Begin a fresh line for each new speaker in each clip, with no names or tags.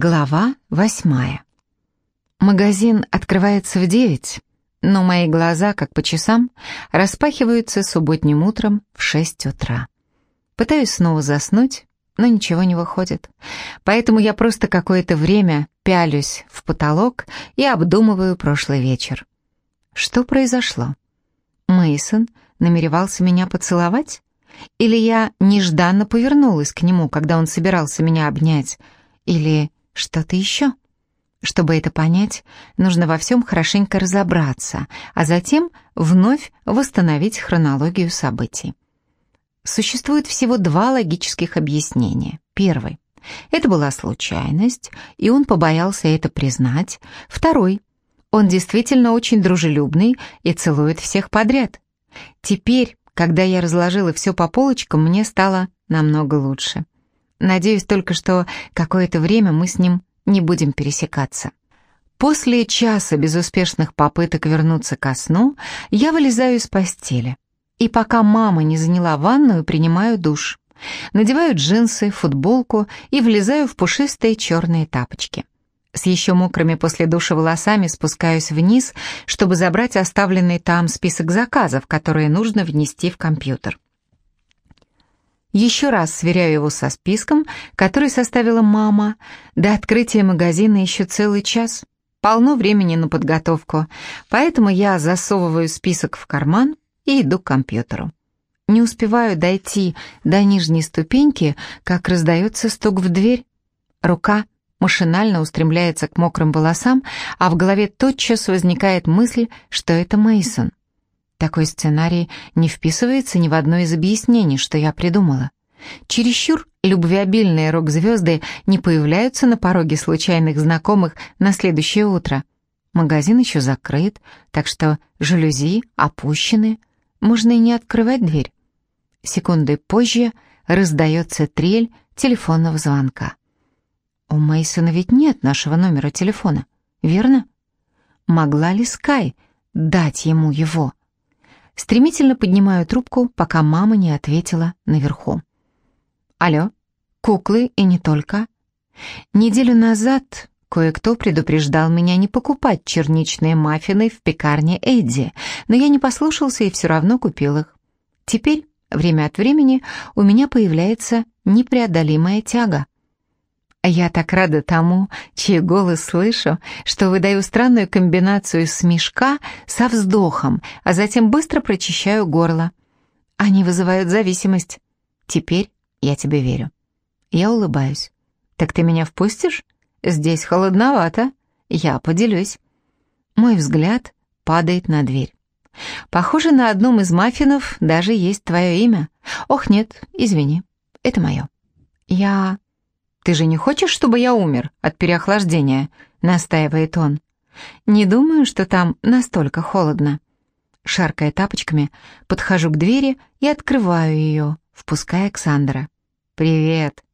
Глава восьмая. Магазин открывается в девять, но мои глаза, как по часам, распахиваются субботним утром в шесть утра. Пытаюсь снова заснуть, но ничего не выходит. Поэтому я просто какое-то время пялюсь в потолок и обдумываю прошлый вечер. Что произошло? Мейсон намеревался меня поцеловать? Или я нежданно повернулась к нему, когда он собирался меня обнять? Или что-то еще? Чтобы это понять, нужно во всем хорошенько разобраться, а затем вновь восстановить хронологию событий. Существует всего два логических объяснения. Первый. Это была случайность, и он побоялся это признать. Второй. Он действительно очень дружелюбный и целует всех подряд. Теперь, когда я разложила все по полочкам, мне стало намного лучше. Надеюсь только, что какое-то время мы с ним не будем пересекаться. После часа безуспешных попыток вернуться ко сну, я вылезаю из постели. И пока мама не заняла ванную, принимаю душ. Надеваю джинсы, футболку и влезаю в пушистые черные тапочки. С еще мокрыми после душа волосами спускаюсь вниз, чтобы забрать оставленный там список заказов, которые нужно внести в компьютер. Еще раз сверяю его со списком, который составила мама. До открытия магазина еще целый час. Полно времени на подготовку, поэтому я засовываю список в карман и иду к компьютеру. Не успеваю дойти до нижней ступеньки, как раздается стук в дверь. Рука машинально устремляется к мокрым волосам, а в голове тотчас возникает мысль, что это Мейсон. Такой сценарий не вписывается ни в одно из объяснений, что я придумала. Чересчур любвеобильные рок-звезды не появляются на пороге случайных знакомых на следующее утро. Магазин еще закрыт, так что жалюзи опущены, можно и не открывать дверь. Секунды позже раздается трель телефонного звонка. У Мейсона ведь нет нашего номера телефона, верно? Могла ли Скай дать ему его? Стремительно поднимаю трубку, пока мама не ответила наверху. «Алло, куклы и не только». Неделю назад кое-кто предупреждал меня не покупать черничные маффины в пекарне Эдди, но я не послушался и все равно купил их. Теперь, время от времени, у меня появляется непреодолимая тяга — я так рада тому, чей голос слышу, что выдаю странную комбинацию смешка со вздохом, а затем быстро прочищаю горло. Они вызывают зависимость. Теперь я тебе верю. Я улыбаюсь. Так ты меня впустишь? Здесь холодновато. Я поделюсь. Мой взгляд падает на дверь. Похоже, на одном из маффинов даже есть твое имя. Ох, нет, извини, это мое. Я «Ты же не хочешь, чтобы я умер от переохлаждения?» — настаивает он. «Не думаю, что там настолько холодно». Шаркая тапочками, подхожу к двери и открываю ее, впуская Александра. «Привет».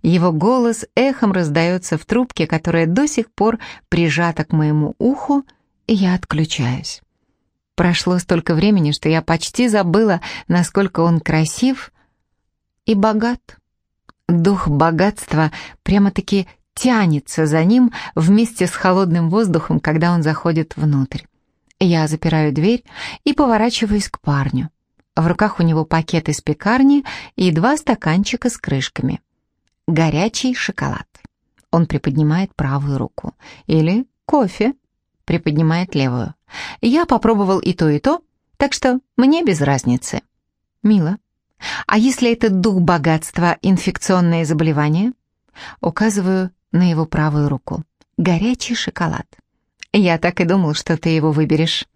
Его голос эхом раздается в трубке, которая до сих пор прижата к моему уху, и я отключаюсь. Прошло столько времени, что я почти забыла, насколько он красив и богат. Дух богатства прямо-таки тянется за ним вместе с холодным воздухом, когда он заходит внутрь. Я запираю дверь и поворачиваюсь к парню. В руках у него пакет из пекарни и два стаканчика с крышками. Горячий шоколад. Он приподнимает правую руку. Или кофе. Приподнимает левую. Я попробовал и то, и то, так что мне без разницы. Мило. А если этот дух богатства – инфекционное заболевание? Указываю на его правую руку. Горячий шоколад. Я так и думал, что ты его выберешь.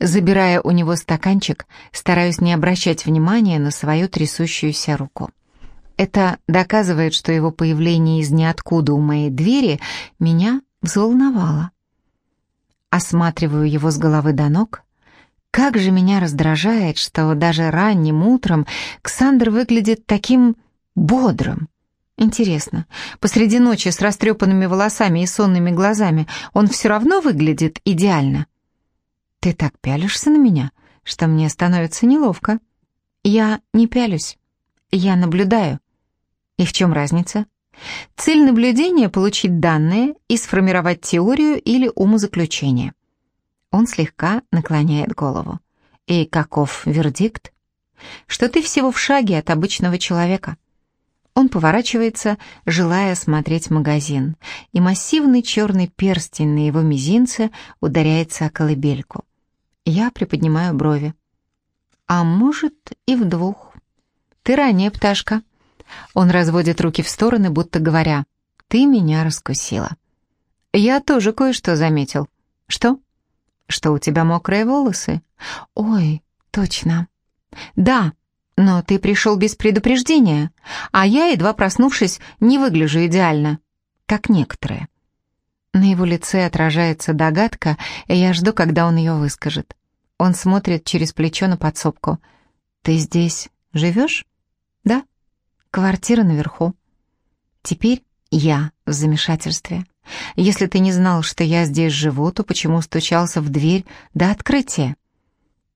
Забирая у него стаканчик, стараюсь не обращать внимания на свою трясущуюся руку. Это доказывает, что его появление из ниоткуда у моей двери меня взволновало. Осматриваю его с головы до ног, как же меня раздражает, что даже ранним утром Ксандр выглядит таким бодрым. Интересно, посреди ночи с растрепанными волосами и сонными глазами он все равно выглядит идеально? Ты так пялишься на меня, что мне становится неловко. Я не пялюсь, я наблюдаю. И в чем разница? Цель наблюдения — получить данные и сформировать теорию или умозаключение. Он слегка наклоняет голову. И каков вердикт? Что ты всего в шаге от обычного человека. Он поворачивается, желая осмотреть магазин, и массивный черный перстень на его мизинце ударяется о колыбельку. Я приподнимаю брови. А может и в двух. Ты ранее, пташка. Он разводит руки в стороны, будто говоря, ты меня раскусила. Я тоже кое-что заметил. Что? Что у тебя мокрые волосы? Ой, точно. Да, но ты пришел без предупреждения, а я, едва проснувшись, не выгляжу идеально, как некоторые. На его лице отражается догадка, и я жду, когда он ее выскажет. Он смотрит через плечо на подсобку. «Ты здесь живешь?» «Да. Квартира наверху». Теперь я в замешательстве. Если ты не знал, что я здесь живу, то почему стучался в дверь до открытия?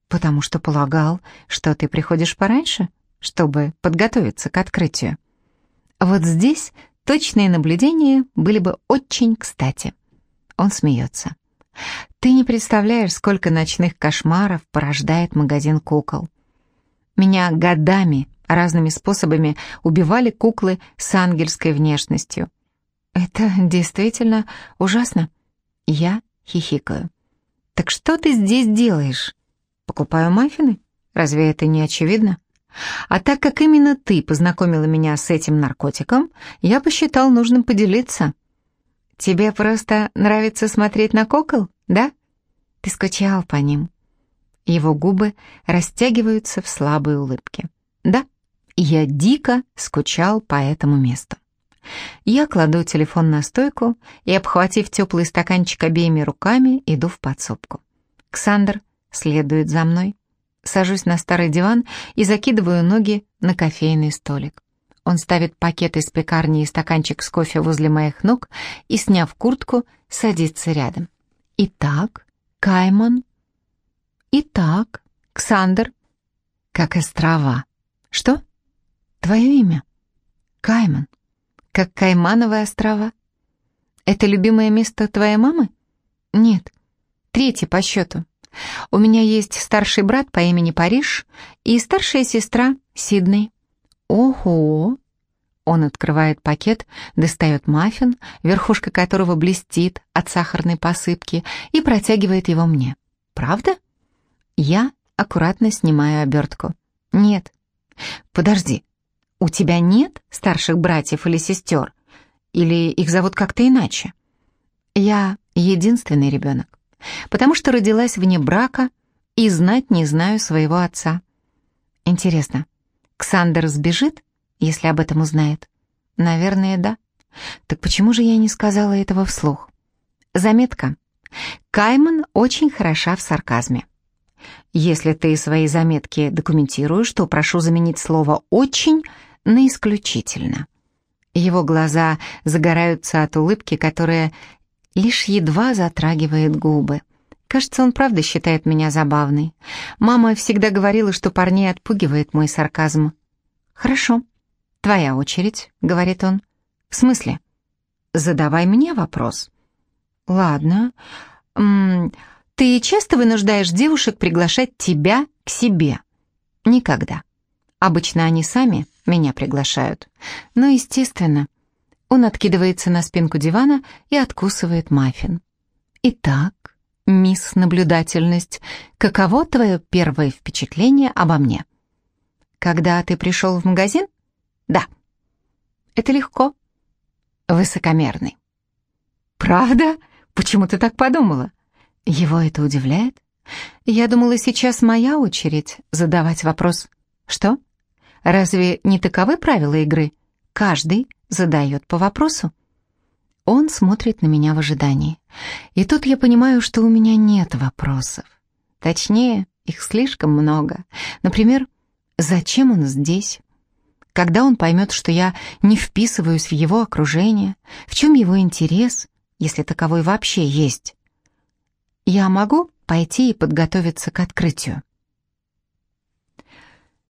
потому что полагал, что ты приходишь пораньше, чтобы подготовиться к открытию. Вот здесь точные наблюдения были бы очень кстати. Он смеется. Ты не представляешь, сколько ночных кошмаров порождает магазин кукол. Меня годами разными способами убивали куклы с ангельской внешностью. Это действительно ужасно. Я хихикаю. Так что ты здесь делаешь? Покупаю маффины? Разве это не очевидно? А так как именно ты познакомила меня с этим наркотиком, я посчитал нужным поделиться. Тебе просто нравится смотреть на кукол, да? Ты скучал по ним. Его губы растягиваются в слабой улыбке. Да, я дико скучал по этому месту. Я кладу телефон на стойку и, обхватив теплый стаканчик обеими руками, иду в подсобку. Ксандр следует за мной. Сажусь на старый диван и закидываю ноги на кофейный столик. Он ставит пакет из пекарни и стаканчик с кофе возле моих ног и, сняв куртку, садится рядом. «Итак, Кайман?» «Итак, Ксандр?» «Как острова». «Что?» «Твое имя?» «Кайман». «Как Каймановые острова?» «Это любимое место твоей мамы?» «Нет, третье по счету. У меня есть старший брат по имени Париж и старшая сестра Сидней. Ого! Он открывает пакет, достает маффин, верхушка которого блестит от сахарной посыпки, и протягивает его мне. Правда? Я аккуратно снимаю обертку. Нет. Подожди, у тебя нет старших братьев или сестер? Или их зовут как-то иначе? Я единственный ребенок потому что родилась вне брака и знать не знаю своего отца. Интересно, Ксандер сбежит, если об этом узнает? Наверное, да. Так почему же я не сказала этого вслух? Заметка. Кайман очень хороша в сарказме. Если ты свои заметки документируешь, то прошу заменить слово «очень» на «исключительно». Его глаза загораются от улыбки, которая лишь едва затрагивает губы. Кажется, он правда считает меня забавной. Мама всегда говорила, что парней отпугивает мой сарказм. «Хорошо, твоя очередь», — говорит он. «В смысле?» «Задавай мне вопрос». «Ладно. М -м, ты часто вынуждаешь девушек приглашать тебя к себе?» «Никогда. Обычно они сами меня приглашают. Но, естественно, он откидывается на спинку дивана и откусывает маффин. «Итак, мисс Наблюдательность, каково твое первое впечатление обо мне?» «Когда ты пришел в магазин?» «Да». «Это легко». «Высокомерный». «Правда? Почему ты так подумала?» Его это удивляет. Я думала, сейчас моя очередь задавать вопрос. «Что? Разве не таковы правила игры?» Каждый задает по вопросу. Он смотрит на меня в ожидании. И тут я понимаю, что у меня нет вопросов. Точнее, их слишком много. Например, зачем он здесь? Когда он поймет, что я не вписываюсь в его окружение? В чем его интерес, если таковой вообще есть? Я могу пойти и подготовиться к открытию?